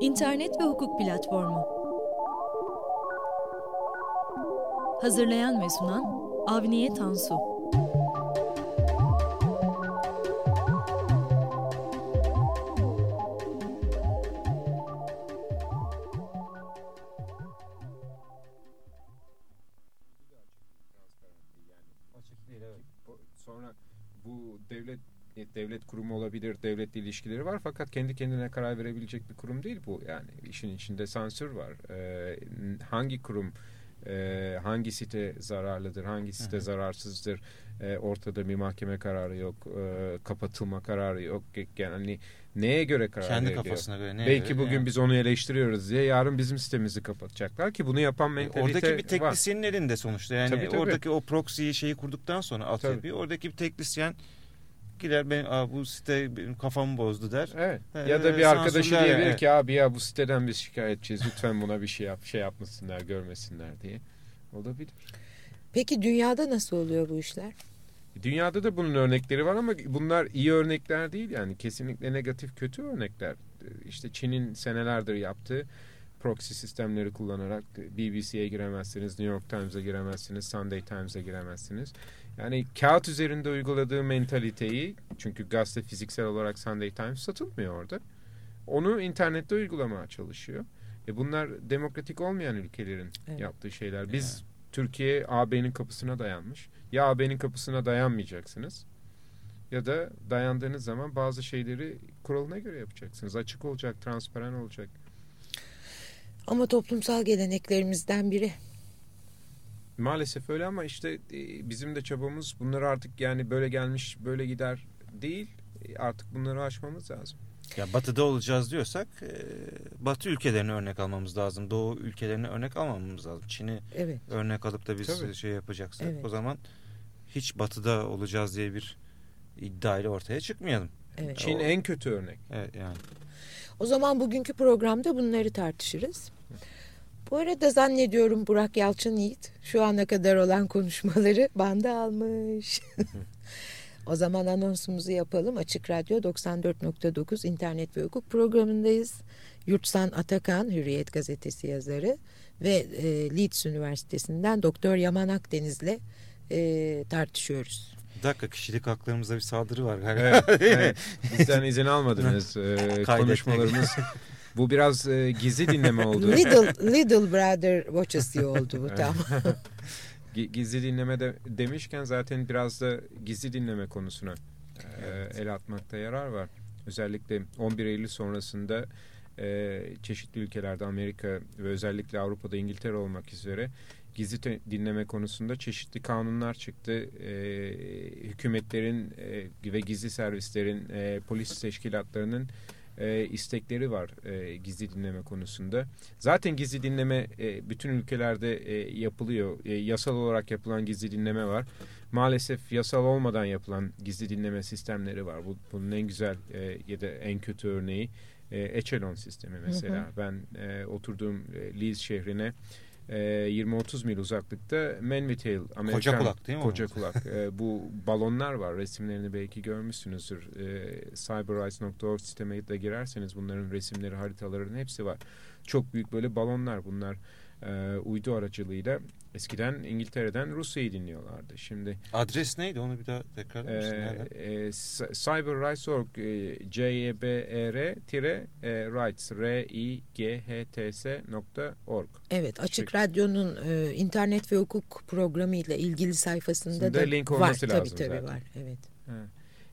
İnternet ve Hukuk Platformu. Hazırlayan ve sunan Avniye Tansu. Sonra bu devlet devlet kurumu olabilir, devletle ilişkileri var fakat kendi kendine karar verebilecek bir kurum değil bu. Yani işin içinde sansür var. Ee, hangi kurum e, hangi site zararlıdır, hangi site Hı-hı. zararsızdır, e, ortada bir mahkeme kararı yok, e, kapatılma kararı yok. Yani hani neye göre karar Kendi veriliyor? kafasına göre. Neye Belki göre, bugün yani. biz onu eleştiriyoruz diye yarın bizim sitemizi kapatacaklar ki bunu yapan mentalite Oradaki bir var. teknisyenin elinde sonuçta. Yani Tabii, tabii. oradaki o proxy'yi şeyi kurduktan sonra altyapıyı oradaki bir teknisyen gider ben Aa, bu site benim kafamı bozdu der. Evet. Ee, ya da bir arkadaşı diyebilir evet. ki abi ya bu siteden biz şikayetçiyiz. Lütfen buna bir şey yap, şey yapmasınlar, görmesinler diye. Olabilir. Peki dünyada nasıl oluyor bu işler? Dünyada da bunun örnekleri var ama bunlar iyi örnekler değil yani kesinlikle negatif kötü örnekler. İşte Çin'in senelerdir yaptığı proxy sistemleri kullanarak BBC'ye giremezsiniz, New York Times'a giremezsiniz, Sunday Times'a giremezsiniz. Yani kağıt üzerinde uyguladığı mentaliteyi çünkü gazete fiziksel olarak Sunday Times satılmıyor orada. Onu internette uygulamaya çalışıyor. E bunlar demokratik olmayan ülkelerin Evet. yaptığı şeyler. Biz Türkiye AB'nin kapısına dayanmış. Ya AB'nin kapısına dayanmayacaksınız ya da dayandığınız zaman bazı şeyleri kuralına göre yapacaksınız. Açık olacak, transparan olacak. Ama toplumsal geleneklerimizden biri. Maalesef öyle ama işte e, bizim de çabamız bunları artık yani böyle gelmiş böyle gider değil. E, Artık bunları aşmamız lazım. Ya batıda olacağız diyorsak e, batı ülkelerine örnek almamız lazım. Doğu ülkelerine örnek almamamız lazım. Çin'i Evet. örnek alıp da biz Tabii. şey yapacaksak Evet. o zaman hiç batıda olacağız diye bir iddia ile ortaya çıkmayalım. Evet. Çin O- en kötü örnek. Evet yani. O zaman bugünkü programda bunları tartışırız. Bu arada zannediyorum Burak Yalçın Yiğit şu ana kadar olan konuşmaları banda almış. o zaman anonsumuzu yapalım. Açık Radyo 94.9 İnternet ve Hukuk programındayız. Yurtsan Atakan, Hürriyet Gazetesi yazarı ve e, Leeds Üniversitesi'nden Doktor Yaman Akdeniz'le e, tartışıyoruz. Bir dakika kişilik haklarımıza bir saldırı var galiba. Evet, evet. Bizden izin almadınız. Ee, konuşmalarımız bu biraz e, gizli dinleme oldu. Little, Little Brother Watches diye oldu bu tam. Gi- Gizli dinleme de demişken zaten biraz da gizli dinleme konusuna e, el atmakta yarar var. Özellikle 11 Eylül sonrasında e, çeşitli ülkelerde Amerika ve özellikle Avrupa'da İngiltere olmak üzere gizli dinleme konusunda çeşitli kanunlar çıktı. E, hükümetlerin e, ve gizli servislerin, e, polis teşkilatlarının e, istekleri var e, gizli dinleme konusunda. Zaten gizli dinleme e, bütün ülkelerde e, yapılıyor. E, yasal olarak yapılan gizli dinleme var. Maalesef yasal olmadan yapılan gizli dinleme sistemleri var. Bu, bunun en güzel e, ya da en kötü örneği e, Echelon sistemi mesela. Ben e, oturduğum e, Leeds şehrine e, 20-30 mil uzaklıkta Manvitail Amerikan Koca kulak değil mi? Koca kulak. E, bu balonlar var. Resimlerini belki görmüşsünüzdür. E, cyberrights.org siteme de girerseniz bunların resimleri, haritaların hepsi var. Çok büyük böyle balonlar bunlar. E, uydu aracılığıyla eskiden İngiltere'den Rusya'yı dinliyorlardı. Şimdi Adres neydi onu bir daha tekrar e? Nereden? e, c- cyberrights.org e, c-y-b-e-r-rights r-i-g-h-t-s nokta org. Evet Açık Teşekkür. Radyo'nun e, internet ve hukuk programı ile ilgili sayfasında da link var. olması tabii lazım tabii zaten. var. Evet. Ha.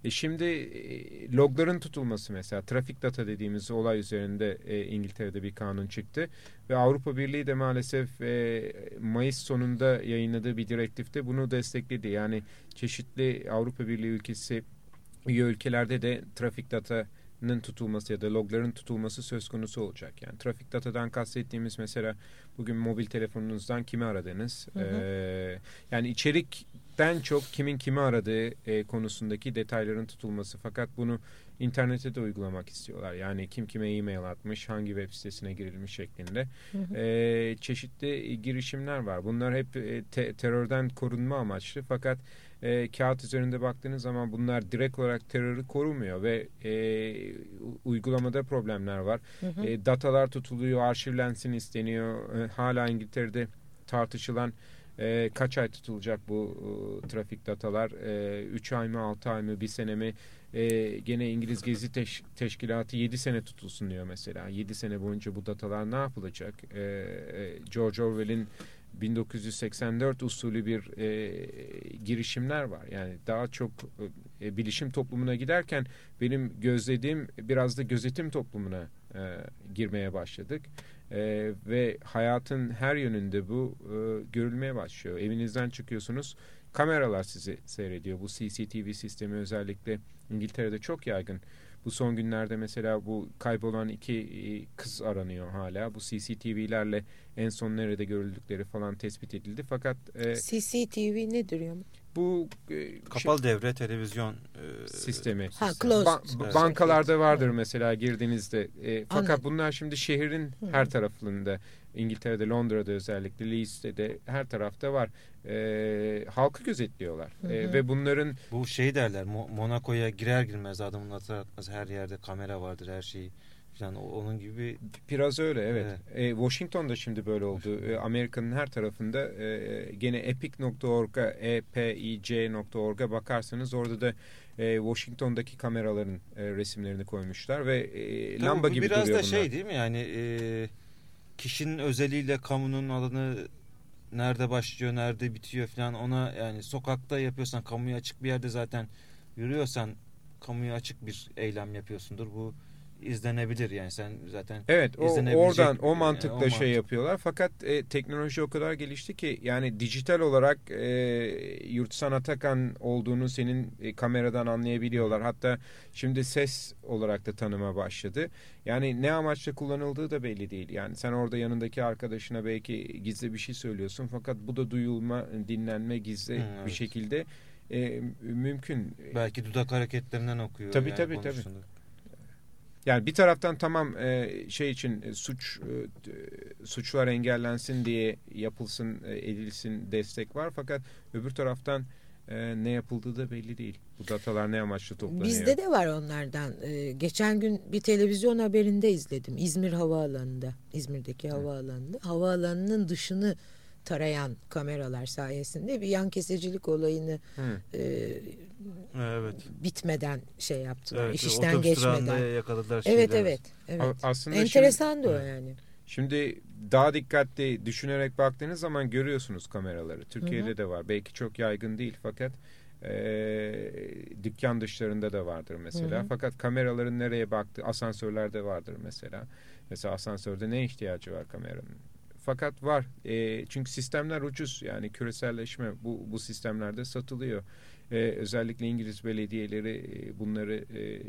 E şimdi e, logların tutulması mesela trafik data dediğimiz olay üzerinde e, İngiltere'de bir kanun çıktı ve Avrupa Birliği de maalesef e, Mayıs sonunda yayınladığı bir direktifte bunu destekledi. Yani çeşitli Avrupa Birliği ülkesi üye ülkelerde de trafik datanın tutulması ya da logların tutulması söz konusu olacak. Yani trafik datadan kastettiğimiz mesela bugün mobil telefonunuzdan kimi aradınız? Hı hı. Ee, yani içerikten çok kimin kimi aradığı e, konusundaki detayların tutulması. Fakat bunu internete de uygulamak istiyorlar. Yani kim kime e-mail atmış, hangi web sitesine girilmiş şeklinde. Hı hı. Ee, çeşitli girişimler var. Bunlar hep e, te- terörden korunma amaçlı. Fakat e, kağıt üzerinde baktığınız zaman bunlar direkt olarak terörü korumuyor ve e, uygulamada problemler var. Hı hı. E, datalar tutuluyor, arşivlensin isteniyor. E, hala İngiltere'de tartışılan e, kaç ay tutulacak bu e, trafik datalar? 3 e, ay mı, 6 ay mı, 1 sene mi? E, gene İngiliz Gezi Teş Teşkilatı 7 sene tutulsun diyor mesela. 7 sene boyunca bu datalar ne yapılacak? E, e, George Orwell'in 1984 usulü bir e, girişimler var. Yani daha çok e, bilişim toplumuna giderken benim gözlediğim biraz da gözetim toplumuna e, girmeye başladık. E, ve hayatın her yönünde bu e, görülmeye başlıyor. Evinizden çıkıyorsunuz, kameralar sizi seyrediyor. Bu CCTV sistemi özellikle İngiltere'de çok yaygın. Bu son günlerde mesela bu kaybolan iki e, kız aranıyor hala. Bu CCTV'lerle en son nerede görüldükleri falan tespit edildi. Fakat e, CCTV nedir ya? Bu e, kapalı şey, devre televizyon e, sistemi. Ha, closed. Ba evet. Bankalarda vardır mesela girdiğinizde. E, fakat Anladım. bunlar şimdi şehrin her tarafında İngiltere'de, Londra'da özellikle, Leeds'te de her tarafta var. E, halkı gözetliyorlar. Hı e, hı. E, ve bunların... Bu şey derler, Mo Monaco'ya girer girmez adamın atar atmaz her yerde kamera vardır her şeyi. Yani onun gibi biraz öyle evet. evet. E, Washington'da şimdi böyle oldu. E, Amerika'nın her tarafında e, gene epic.org'a epic.org'a bakarsanız orada da e, Washington'daki kameraların e, resimlerini koymuşlar ve e, lamba gibi biraz duruyor Biraz da şey değil mi yani e, kişinin özeliyle kamunun alanı nerede başlıyor, nerede bitiyor falan ona yani sokakta yapıyorsan kamuya açık bir yerde zaten yürüyorsan kamuya açık bir eylem yapıyorsundur. Bu izlenebilir yani. Sen zaten Evet o, oradan o mantıkla yani, o şey mantık. yapıyorlar. Fakat e, teknoloji o kadar gelişti ki yani dijital olarak e, Yurtsan Atakan olduğunu senin e, kameradan anlayabiliyorlar. Hatta şimdi ses olarak da tanıma başladı. Yani ne amaçla kullanıldığı da belli değil. Yani sen orada yanındaki arkadaşına belki gizli bir şey söylüyorsun. Fakat bu da duyulma dinlenme gizli Hı, evet. bir şekilde e, mümkün. Belki dudak hareketlerinden okuyor tabii yani tabii tabii yani bir taraftan tamam e, şey için e, suç e, suçlar engellensin diye yapılsın, e, edilsin destek var fakat öbür taraftan e, ne yapıldığı da belli değil. Bu datalar ne amaçlı toplanıyor? Bizde de var onlardan. E, geçen gün bir televizyon haberinde izledim. İzmir Havaalanı'nda, İzmir'deki havaalanında. Havaalanının dışını tarayan kameralar sayesinde bir yan kesicilik olayını e, evet. bitmeden şey yaptılar. Evet, işten geçmeden. yakaladılar evet evet. evet. Aslında enteresan da o yani. Şimdi daha dikkatli düşünerek baktığınız zaman görüyorsunuz kameraları. Türkiye'de hı hı. de var. Belki çok yaygın değil fakat e, dükkan dışlarında da vardır mesela. Hı hı. Fakat kameraların nereye baktı asansörlerde vardır mesela. Mesela asansörde ne ihtiyacı var kameranın? Fakat var. E, çünkü sistemler ucuz. Yani küreselleşme bu, bu sistemlerde satılıyor. E, özellikle İngiliz belediyeleri e, bunları e,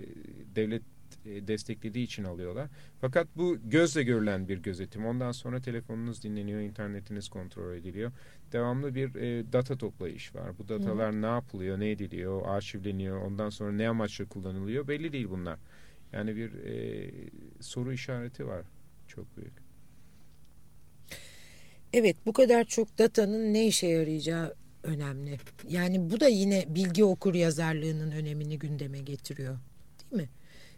devlet e, desteklediği için alıyorlar. Fakat bu gözle görülen bir gözetim. Ondan sonra telefonunuz dinleniyor, internetiniz kontrol ediliyor. Devamlı bir e, data toplayış var. Bu datalar Hı. ne yapılıyor, ne ediliyor, arşivleniyor. Ondan sonra ne amaçla kullanılıyor belli değil bunlar. Yani bir e, soru işareti var. Çok büyük. Evet bu kadar çok datanın ne işe yarayacağı önemli. Yani bu da yine bilgi okur yazarlığının önemini gündeme getiriyor. Değil mi?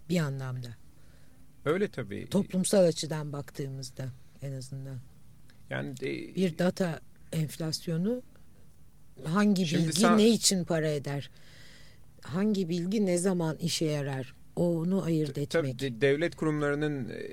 Bir anlamda. Öyle tabii. Toplumsal açıdan baktığımızda en azından. Yani de, bir data enflasyonu hangi bilgi sen, ne için para eder? Hangi bilgi ne zaman işe yarar? Onu ayırt etmek. Tabii devlet kurumlarının e,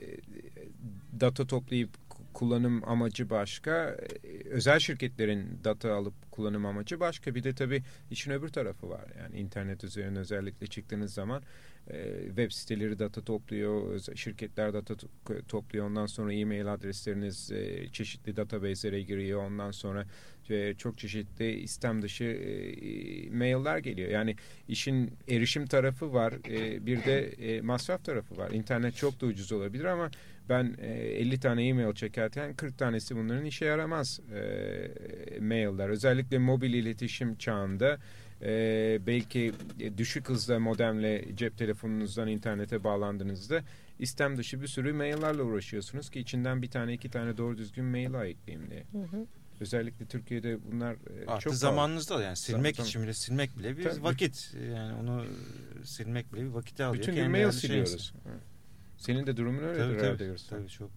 data toplayıp kullanım amacı başka. Özel şirketlerin data alıp kullanım amacı başka. Bir de tabii işin öbür tarafı var. Yani internet üzerine özellikle çıktığınız zaman e, web siteleri data topluyor, şirketler data topluyor. Ondan sonra e-mail adresleriniz e, çeşitli database'lere giriyor. Ondan sonra e, çok çeşitli istem dışı mailler geliyor. Yani işin erişim tarafı var. Bir de masraf tarafı var. İnternet çok da ucuz olabilir ama ben e, 50 tane e-mail çekerken 40 tanesi bunların işe yaramaz e, mailler. Özellikle mobil iletişim çağında e, belki e, düşük hızla modemle cep telefonunuzdan internete bağlandığınızda istem dışı bir sürü maillerle uğraşıyorsunuz ki içinden bir tane iki tane doğru düzgün mail ayıklayayım diye. Hı hı. Özellikle Türkiye'de bunlar e, Artı çok zamanınızda pahalı. yani silmek Zaten, için bile silmek bile bir Tabii. vakit. Yani onu silmek bile bir vakit alıyor. Bütün gün mail siliyoruz. Şey senin de durumun öyle tabii, tabii, diyorsun. Tabii çok.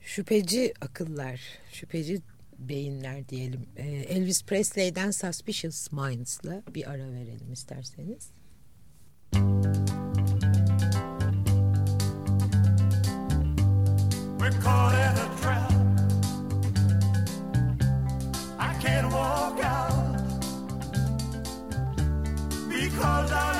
Şüpheci akıllar, şüpheci beyinler diyelim. Ee, Elvis Presley'den Suspicious Minds'la bir ara verelim isterseniz. We're caught in a trap. I can't walk out because I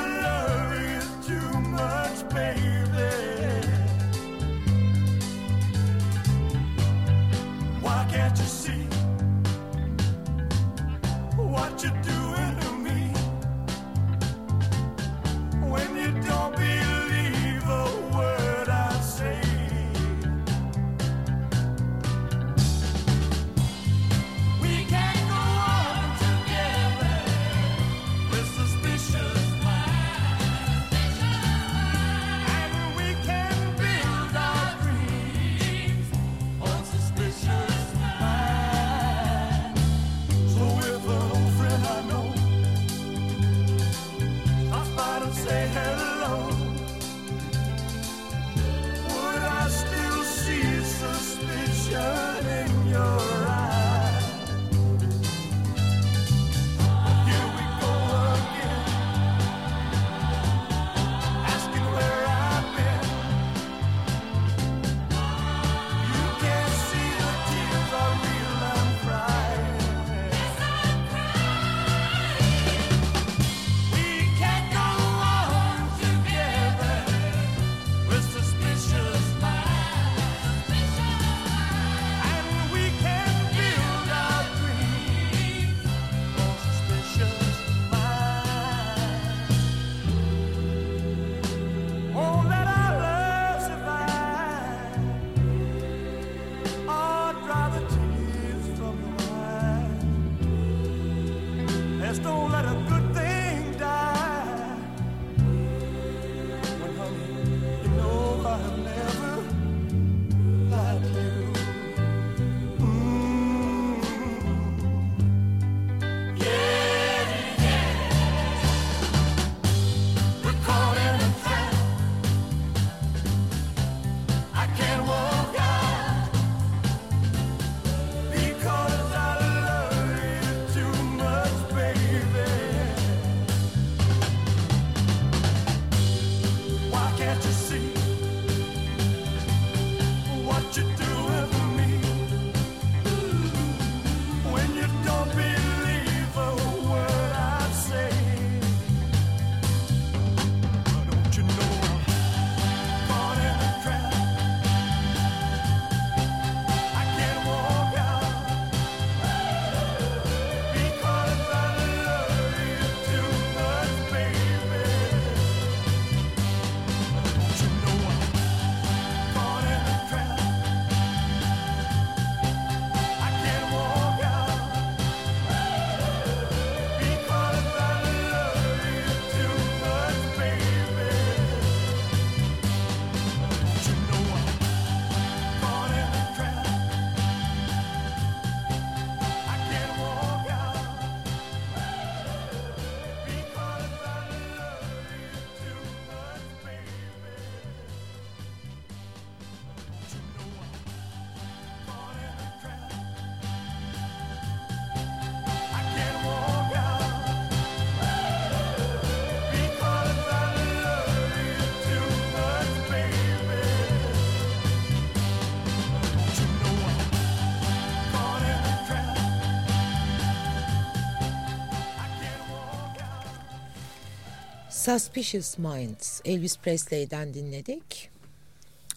Suspicious Minds Elvis Presley'den dinledik.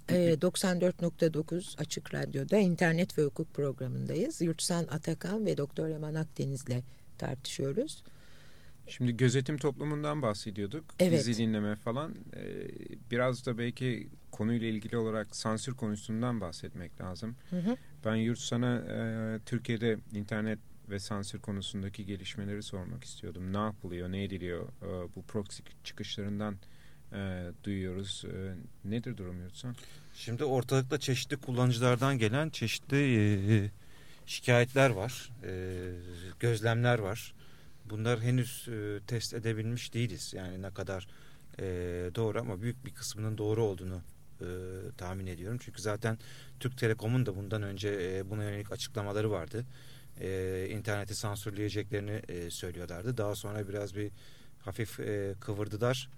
Ee, e, 94.9 Açık Radyo'da internet ve hukuk programındayız. Yurtsan Atakan ve Doktor Yaman Akdeniz'le tartışıyoruz. Şimdi gözetim toplumundan bahsediyorduk. Evet. Dizi dinleme falan. Ee, biraz da belki konuyla ilgili olarak sansür konusundan bahsetmek lazım. Hı hı. Ben yurt sana e, Türkiye'de internet ve sansür konusundaki gelişmeleri sormak istiyordum. Ne yapılıyor, ne ediliyor? E, bu proxy çıkışlarından e, duyuyoruz. E, nedir durum Yurtsan? Şimdi ortalıkta çeşitli kullanıcılardan gelen çeşitli e, şikayetler var, e, gözlemler var. Bunlar henüz e, test edebilmiş değiliz. Yani ne kadar e, doğru ama büyük bir kısmının doğru olduğunu e, tahmin ediyorum. Çünkü zaten Türk Telekom'un da bundan önce e, buna yönelik açıklamaları vardı. E, interneti sansürleyeceklerini e, söylüyorlardı. Daha sonra biraz bir hafif e, kıvırdılar.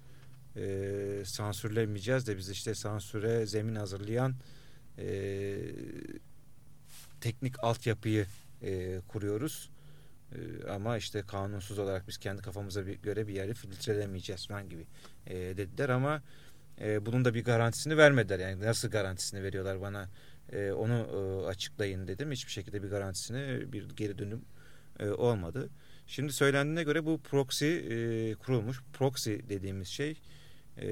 E, sansürlemeyeceğiz de biz işte sansüre zemin hazırlayan e, teknik altyapıyı e, kuruyoruz. E, ama işte kanunsuz olarak biz kendi kafamıza bir, göre bir yeri filtrelemeyeceğiz falan gibi e, dediler ama e, bunun da bir garantisini vermediler. Yani nasıl garantisini veriyorlar bana e, onu e, açıklayın dedim. Hiçbir şekilde bir garantisini bir geri dönüm e, olmadı. Şimdi söylendiğine göre bu proxy e, kurulmuş. Proxy dediğimiz şey e,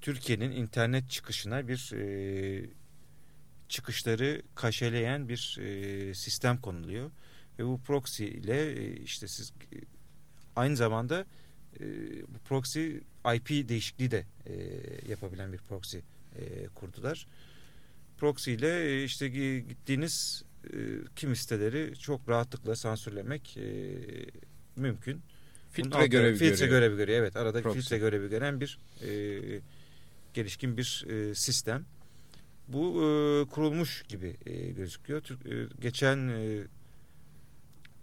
Türkiye'nin internet çıkışına bir e, çıkışları kaşeleyen bir e, sistem konuluyor. Ve bu proxy ile e, işte siz e, aynı zamanda e, bu proxy IP değişikliği de e, yapabilen bir proxy e, kurdular. Proxy ile e, işte gittiğiniz e, kimi siteleri çok rahatlıkla sansürlemek e, mümkün. Filtre Bunun görevi altı- filtre görüyor. görevi görüyor. Evet arada Proxy. filtre görevi gören bir e, gelişkin bir e, sistem. Bu e, kurulmuş gibi e, gözüküyor. Türk, e, geçen e,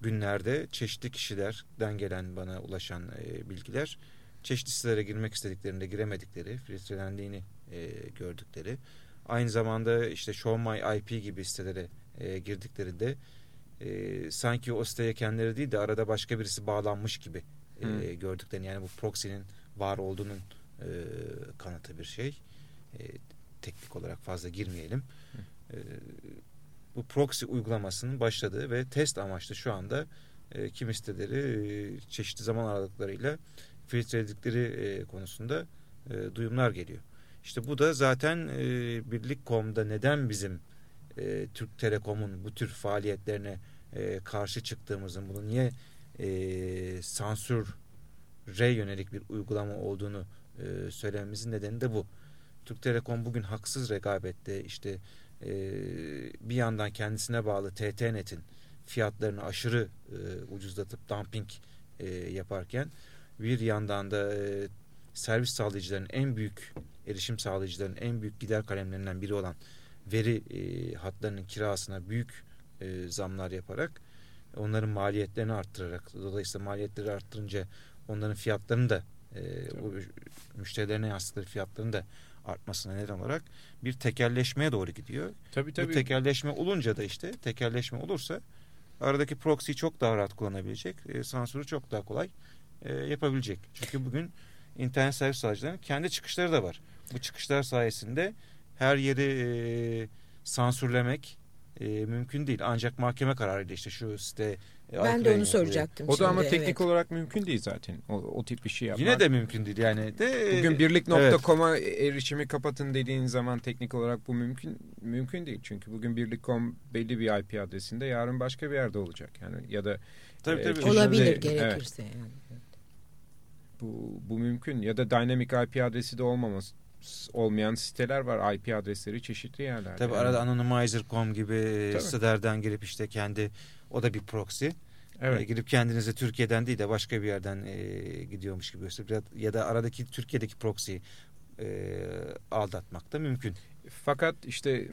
günlerde çeşitli kişilerden gelen bana ulaşan e, bilgiler çeşitli sitelere girmek istediklerinde giremedikleri, filtrelendiğini e, gördükleri. Aynı zamanda işte Show My IP gibi sitelere e, girdiklerinde e, sanki o siteye kendileri değil de arada başka birisi bağlanmış gibi e, Hmm. gördüklerini yani bu proxy'nin var olduğunun e, kanıtı bir şey. E, teknik olarak fazla girmeyelim. E, bu proxy uygulamasının başladığı ve test amaçlı şu anda e, kimi siteleri e, çeşitli zaman aralıklarıyla filtreledikleri e, konusunda e, duyumlar geliyor. İşte bu da zaten e, Birlik.com'da neden bizim e, Türk Telekom'un bu tür faaliyetlerine e, karşı çıktığımızın bunu niye e, sansüre yönelik bir uygulama olduğunu e, söylememizin nedeni de bu. Türk Telekom bugün haksız rekabette işte e, bir yandan kendisine bağlı TT-Net'in fiyatlarını aşırı e, ucuzlatıp dumping e, yaparken bir yandan da e, servis sağlayıcıların en büyük erişim sağlayıcıların en büyük gider kalemlerinden biri olan veri e, hatlarının kirasına büyük e, zamlar yaparak onların maliyetlerini arttırarak dolayısıyla maliyetleri arttırınca onların fiyatlarını da e, o müşterilerine yansıttıkları fiyatlarını da artmasına neden olarak bir tekelleşmeye doğru gidiyor. Tabii Bu tabii. tekelleşme olunca da işte tekelleşme olursa aradaki proxy'yi çok daha rahat kullanabilecek, e, sansürü çok daha kolay e, yapabilecek. Çünkü bugün internet servis sağlayıcılarının kendi çıkışları da var. Bu çıkışlar sayesinde her yeri e, sansürlemek e, mümkün değil. Ancak mahkeme kararıyla işte şu site e, Ben de aykırı onu soracaktım. O da ama teknik evet. olarak mümkün değil zaten. O, o tip bir şey yapmak. Yine de mümkün değil yani. De, Bugün evet. birlik.com'a erişimi kapatın dediğin zaman teknik olarak bu mümkün mümkün değil. Çünkü bugün birlik.com belli bir IP adresinde yarın başka bir yerde olacak. Yani ya da Tabii, e, tabii. Olabilir Evet, gerekirse yani. Bu, bu mümkün. Ya da dynamic IP adresi de olmaması olmayan siteler var. IP adresleri çeşitli yerlerde. Tabii Yani- arada anonymizer.com gibi Tabii. sitelerden girip işte kendi o da bir proxy. Evet. E, girip kendinize Türkiye'den değil de başka bir yerden e, gidiyormuş gibi gösterip ya da aradaki Türkiye'deki proxy'yi e, aldatmak da mümkün. Fakat işte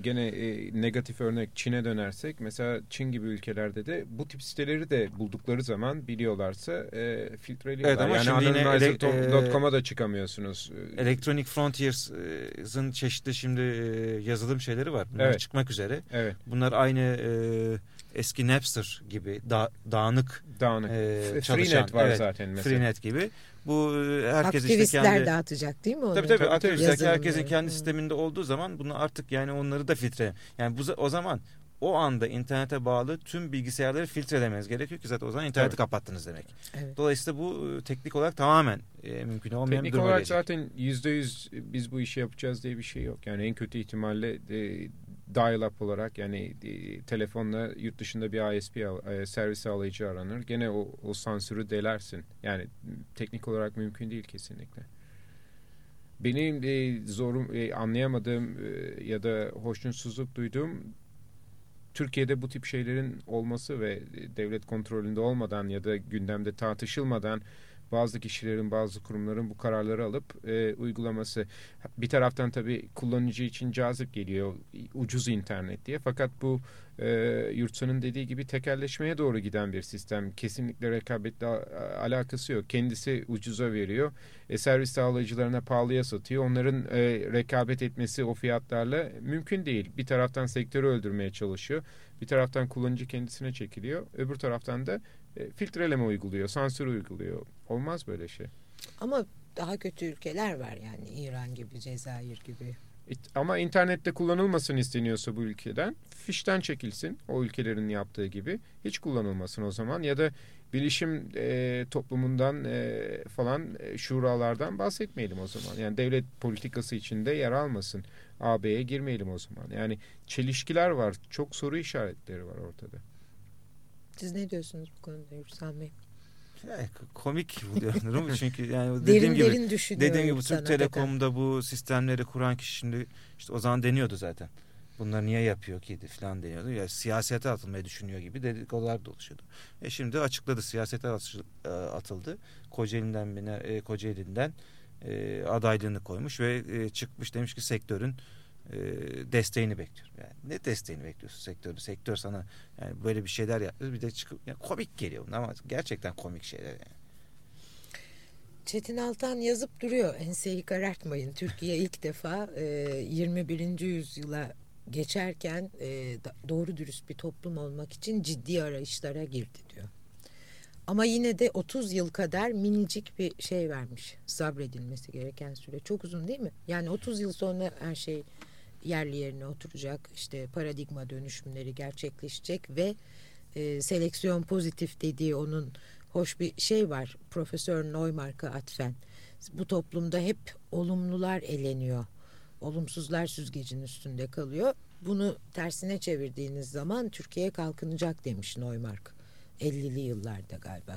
gene e, negatif örnek Çin'e dönersek mesela Çin gibi ülkelerde de bu tip siteleri de buldukları zaman biliyorlarsa e, filtreliyorlar. Evet ama yani şimdi yine ele- anonymizer.com'a da çıkamıyorsunuz. E, Electronic Frontiers'ın çeşitli şimdi e, yazılım şeyleri var. Bunlar Evet. çıkmak üzere. Evet Bunlar aynı e, eski Napster gibi da, dağınık dağınık. e, çalışan. Freenet var evet, zaten mesela. Freenet gibi. Bu e, herkes işte Aktivistler kendi... dağıtacak değil mi onu? Tabii tabii, Tabii, tabii. aktivistler Yazılımları. herkesin kendi Hı. sisteminde olduğu zaman bunu artık yani onları da filtre. Yani bu o zaman o anda internete bağlı tüm bilgisayarları filtrelemeniz gerekiyor ki zaten o zaman interneti Tabii. kapattınız demek. Evet. Dolayısıyla bu e, teknik olarak tamamen e, mümkün olmayan bir Teknik durum olarak gelecek. zaten yüzde yüz biz bu işi yapacağız diye bir şey yok. Yani en kötü ihtimalle de dial-up olarak yani e, telefonla yurt dışında bir ISP e, servis sağlayıcı aranır. Gene o, o sansürü delersin. Yani teknik olarak mümkün değil kesinlikle. Benim e, zorum e, anlayamadığım e, ya da hoşnutsuzluk duyduğum Türkiye'de bu tip şeylerin olması ve devlet kontrolünde olmadan ya da gündemde tartışılmadan bazı kişilerin, bazı kurumların bu kararları alıp e, uygulaması. Bir taraftan tabii kullanıcı için cazip geliyor ucuz internet diye. Fakat bu e, Yurtsan'ın dediği gibi tekelleşmeye doğru giden bir sistem. Kesinlikle rekabetle alakası yok. Kendisi ucuza veriyor. E, servis sağlayıcılarına pahalıya satıyor. Onların e, rekabet etmesi o fiyatlarla mümkün değil. Bir taraftan sektörü öldürmeye çalışıyor. Bir taraftan kullanıcı kendisine çekiliyor. Öbür taraftan da e, filtreleme uyguluyor, sansür uyguluyor. Olmaz böyle şey. Ama daha kötü ülkeler var yani İran gibi, Cezayir gibi. Ama internette kullanılmasın isteniyorsa bu ülkeden fişten çekilsin o ülkelerin yaptığı gibi hiç kullanılmasın o zaman ya da bilişim e, toplumundan e, falan e, şuralardan bahsetmeyelim o zaman yani devlet politikası içinde yer almasın AB'ye girmeyelim o zaman yani çelişkiler var çok soru işaretleri var ortada. Siz ne diyorsunuz bu konuda Hüsam Bey? Yani komik buluyorum çünkü yani Derin dediğim gibi derin dediğim gibi Türk. Telekom'da bu sistemleri kuran kişi şimdi işte o zaman deniyordu zaten. Bunları niye yapıyor ki falan deniyordu. Ya siyasete atılmayı düşünüyor gibi dedikodular da oluşuyordu. E şimdi açıkladı siyasete e, atıldı. Kocaeli'nden e, Kocaeli'nden e, adaylığını koymuş ve e, çıkmış demiş ki sektörün e, desteğini bekliyor. Yani ne desteğini bekliyorsun sektörü? Sektör sana yani böyle bir şeyler yapıyor. Bir de çıkıp yani komik geliyor ama gerçekten komik şeyler yani. Çetin Altan yazıp duruyor. Enseyi karartmayın. Türkiye ilk defa e, 21. yüzyıla geçerken e, doğru dürüst bir toplum olmak için ciddi arayışlara girdi diyor. Ama yine de 30 yıl kadar minicik bir şey vermiş. Sabredilmesi gereken süre. Çok uzun değil mi? Yani 30 yıl sonra her şey yerli yerine oturacak. İşte paradigma dönüşümleri gerçekleşecek ve e, seleksiyon pozitif dediği onun hoş bir şey var. Profesör Neumark'a atfen. Bu toplumda hep olumlular eleniyor. Olumsuzlar süzgecin üstünde kalıyor. Bunu tersine çevirdiğiniz zaman Türkiye kalkınacak demiş Neumark. 50'li yıllarda galiba.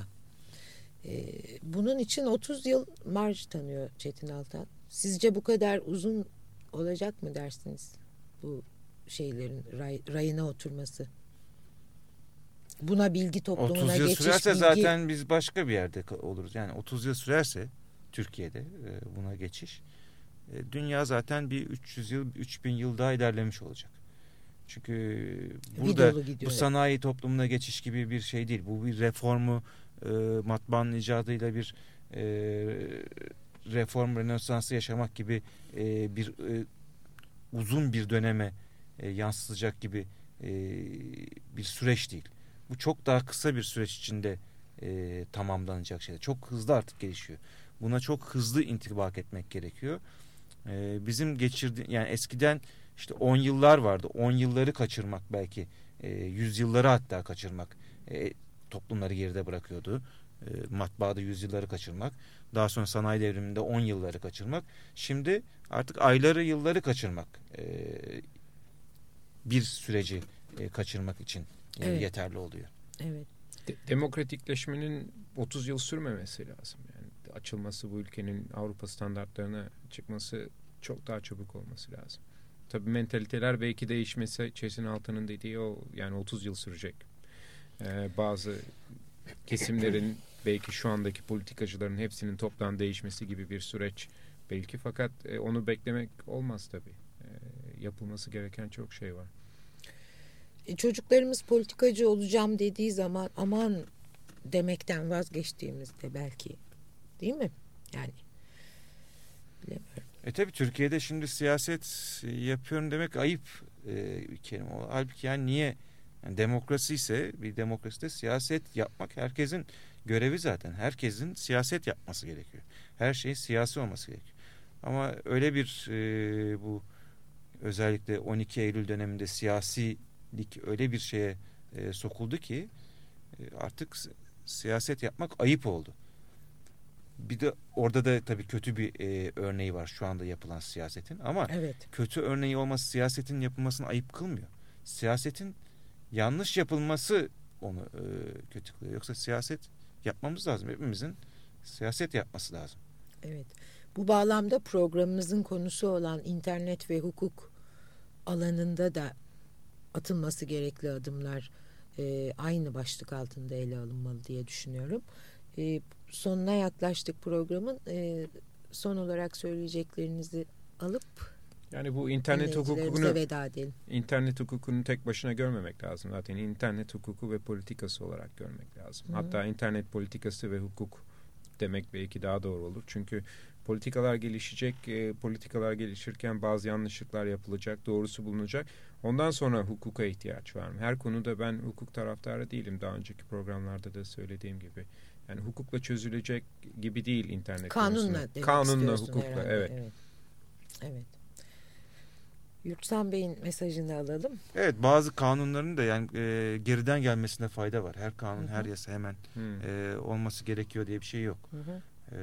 Ee, bunun için 30 yıl marj tanıyor Çetin Altan. Sizce bu kadar uzun olacak mı dersiniz? Bu şeylerin ray, rayına oturması. Buna bilgi toplumuna 30 yıl geçiş sürerse bilgi... zaten biz başka bir yerde oluruz. Yani 30 yıl sürerse Türkiye'de e, buna geçiş e, dünya zaten bir 300 yıl 3000 yıl daha ilerlemiş olacak. Çünkü burada bu sanayi toplumuna geçiş gibi bir şey değil. Bu bir reformu e, matbaanın icadıyla bir e, reform rönesansı yaşamak gibi e, bir e, uzun bir döneme e, yansıtacak gibi e, bir süreç değil. Bu çok daha kısa bir süreç içinde e, tamamlanacak şeyler. Çok hızlı artık gelişiyor. Buna çok hızlı intibak etmek gerekiyor. E, bizim geçirdi yani eskiden işte 10 yıllar vardı. 10 yılları kaçırmak belki e, 100 yılları hatta kaçırmak e, toplumları geride bırakıyordu. E, matbaada 100 yılları kaçırmak. Daha sonra sanayi devriminde 10 yılları kaçırmak. Şimdi artık ayları yılları kaçırmak e, bir süreci e, kaçırmak için e, Evet. yeterli oluyor. Evet. De- demokratikleşmenin 30 yıl sürmemesi lazım. Yani açılması bu ülkenin Avrupa standartlarına çıkması çok daha çabuk olması lazım. Tabii mentaliteler belki değişmesi Çesin Altan'ın dediği o yani 30 yıl sürecek. Ee, bazı kesimlerin belki şu andaki politikacıların hepsinin toptan değişmesi gibi bir süreç belki fakat e, onu beklemek olmaz tabii. Ee, yapılması gereken çok şey var. E, Çocuklarımız politikacı olacağım dediği zaman aman demekten vazgeçtiğimizde belki değil mi? Yani bilemiyorum. E tabi Türkiye'de şimdi siyaset e, yapıyorum demek ayıp e, bir kelime. O, halbuki yani niye? Yani demokrasi ise bir demokraside siyaset yapmak herkesin görevi zaten. Herkesin siyaset yapması gerekiyor. Her şeyin siyasi olması gerekiyor. Ama öyle bir e, bu özellikle 12 Eylül döneminde siyasilik öyle bir şeye e, sokuldu ki e, artık si- siyaset yapmak ayıp oldu. Bir de orada da tabii kötü bir e, örneği var şu anda yapılan siyasetin ama Evet. kötü örneği olması siyasetin yapılmasını ayıp kılmıyor. Siyasetin yanlış yapılması onu e, kötü kılıyor. Yoksa siyaset yapmamız lazım. Hepimizin siyaset yapması lazım. Evet. Bu bağlamda programımızın konusu olan internet ve hukuk alanında da atılması gerekli adımlar e, aynı başlık altında ele alınmalı diye düşünüyorum. E, sonuna yaklaştık programın. E, son olarak söyleyeceklerinizi alıp Yani bu internet hukukunu veda edelim. internet hukukunu tek başına görmemek lazım. Zaten internet hukuku ve politikası olarak görmek lazım. Hı. Hatta internet politikası ve hukuk demek belki daha doğru olur. Çünkü politikalar gelişecek, e, politikalar gelişirken bazı yanlışlıklar yapılacak, doğrusu bulunacak. Ondan sonra hukuka ihtiyaç var mı? Her konuda ben hukuk taraftarı değilim. Daha önceki programlarda da söylediğim gibi. Yani hukukla çözülecek gibi değil internet Kanunla konusunu. demek Kanunla, hukukla, herhalde. evet. evet. Evet. Yurtsan Bey'in mesajını alalım. Evet bazı kanunların da yani e, geriden gelmesine fayda var. Her kanun, Hı hı. her yasa hemen e, olması gerekiyor diye bir şey yok. Hı hı. E,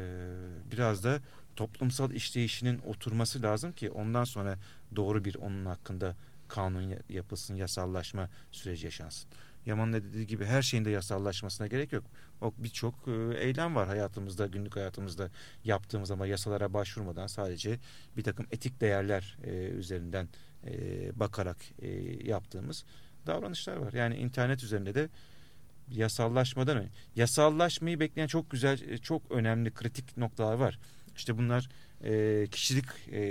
biraz da toplumsal işleyişinin oturması lazım ki ondan sonra doğru bir onun hakkında kanun ya- yapılsın, yasallaşma süreci yaşansın. Yaman'ın da dediği gibi her şeyin de yasallaşmasına gerek yok. O birçok e, eylem var hayatımızda, günlük hayatımızda yaptığımız ama yasalara başvurmadan sadece bir takım etik değerler e, üzerinden e, bakarak e, yaptığımız davranışlar var. Yani internet üzerinde de yasallaşmadan önce yasallaşmayı bekleyen çok güzel, e, çok önemli kritik noktalar var. İşte bunlar e, kişilik e,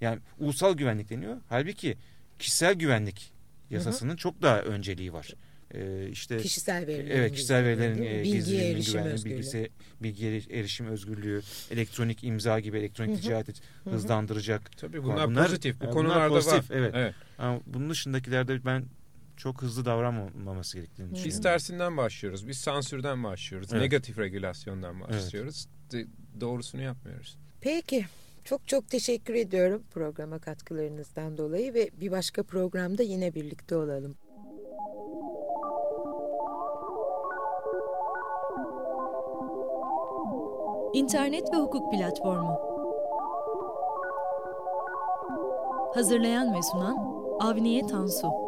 yani ulusal güvenlik deniyor. Halbuki kişisel güvenlik yasasının çok daha önceliği var. E, işte Kişisel verilerin Evet kişisel verilerin e, bilgiye gizliliğinin erişim güvenliği, özgürlüğü. bilgisi, bilgiye erişim özgürlüğü, elektronik imza gibi elektronik Hı hı. ticareti Hı hı. hızlandıracak. Tabii bunlar, Bunlar- pozitif. Bu bunlar konularda pozitif, var. evet. Ama bunun dışındakilerde ben çok hızlı davranmaması gerektiğini Hı hı. Biz düşünüyorum. tersinden başlıyoruz. Biz sansürden başlıyoruz. Evet. Negatif regülasyondan başlıyoruz. De- Doğrusunu yapmıyoruz. Peki. Çok çok teşekkür ediyorum programa katkılarınızdan dolayı ve bir başka programda yine birlikte olalım. İnternet ve hukuk platformu. Hazırlayan ve sunan Avniye Tansu.